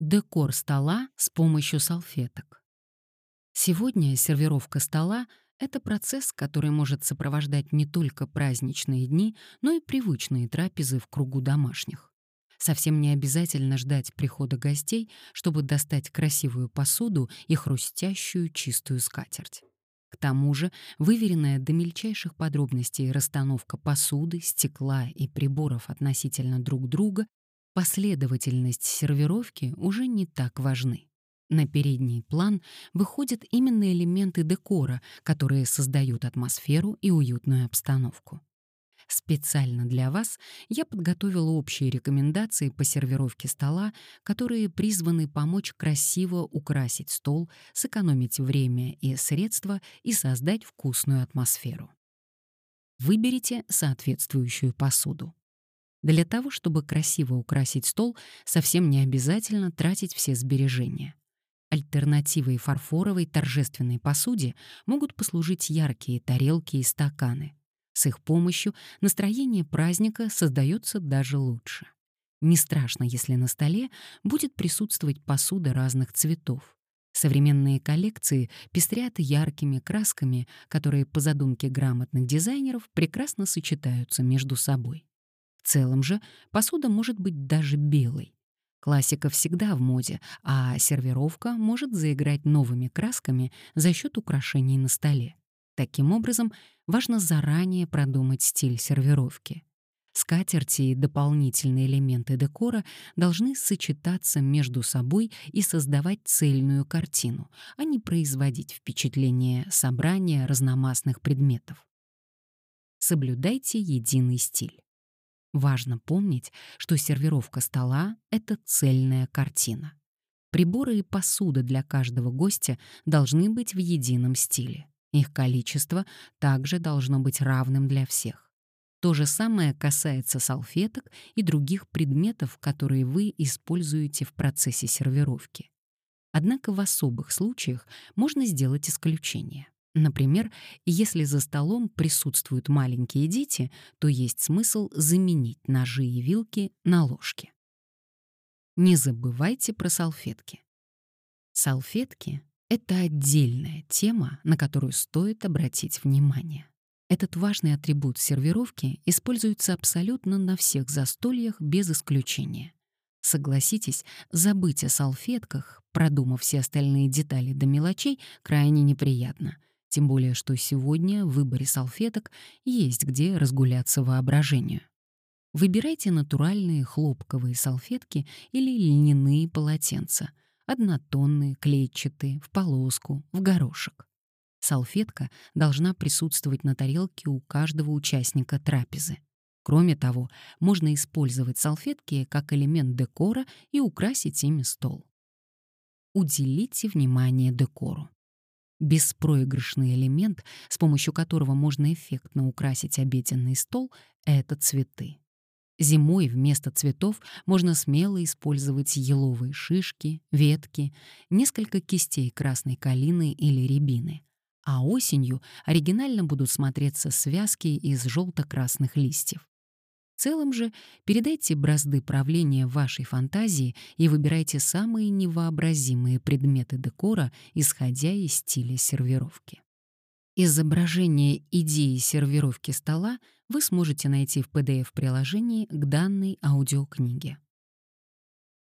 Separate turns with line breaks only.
Декор стола с помощью салфеток. Сегодня сервировка стола — это процесс, который может сопровождать не только праздничные дни, но и привычные трапезы в кругу домашних. Совсем не обязательно ждать прихода гостей, чтобы достать красивую посуду и хрустящую чистую скатерть. К тому же выверенная до мельчайших подробностей расстановка посуды, стекла и приборов относительно друг друга последовательность сервировки уже не так важны. На передний план выходят именно элементы декора, которые создают атмосферу и уютную обстановку. Специально для вас я подготовила общие рекомендации по сервировке стола, которые призваны помочь красиво украсить стол, сэкономить время и средства и создать вкусную атмосферу. Выберите соответствующую посуду. Для того, чтобы красиво украсить стол, совсем не обязательно тратить все сбережения. Альтернативой фарфоровой торжественной посуде могут послужить яркие тарелки и стаканы. С их помощью настроение праздника создается даже лучше. Не страшно, если на столе будет присутствовать посуда разных цветов. Современные коллекции пестрят яркими красками, которые по задумке грамотных дизайнеров прекрасно сочетаются между собой. В целом же посуда может быть даже белой. Классика всегда в моде, а сервировка может заиграть новыми красками за счет украшений на столе. Таким образом, важно заранее продумать стиль сервировки. Скатерти и дополнительные элементы декора должны сочетаться между собой и создавать цельную картину, а не производить впечатление собрания разномастных предметов. Соблюдайте единый стиль. Важно помнить, что сервировка стола — это цельная картина. Приборы и посуда для каждого гостя должны быть в едином стиле. Их количество также должно быть равным для всех. То же самое касается салфеток и других предметов, которые вы используете в процессе сервировки. Однако в особых случаях можно сделать исключение. Например, если за столом присутствуют маленькие дети, то есть смысл заменить ножи и вилки на ложки. Не забывайте про салфетки. Салфетки — это отдельная тема, на которую стоит обратить внимание. Этот важный атрибут сервировки используется абсолютно на всех застольях без исключения. Согласитесь, забыть о салфетках, продумав все остальные детали до мелочей, крайне неприятно — тем более, что сегодня в выборе салфеток есть где разгуляться воображению. Выбирайте натуральные хлопковые салфетки или льняные полотенца, однотонные, клетчатые, в полоску, в горошек. Салфетка должна присутствовать на тарелке у каждого участника трапезы. Кроме того, можно использовать салфетки как элемент декора и украсить ими стол. Уделите внимание декору. Беспроигрышный элемент, с помощью которого можно эффектно украсить обеденный стол, — это цветы. Зимой вместо цветов можно смело использовать еловые шишки, ветки, несколько кистей красной калины или рябины. А осенью оригинально будут смотреться связки из желто-красных листьев. Целом же передайте бразды правления вашей фантазии и выбирайте самые невообразимые предметы декора, исходя из стиля сервировки. Изображение идеи сервировки стола вы сможете найти в PDF-приложении к данной аудиокниге.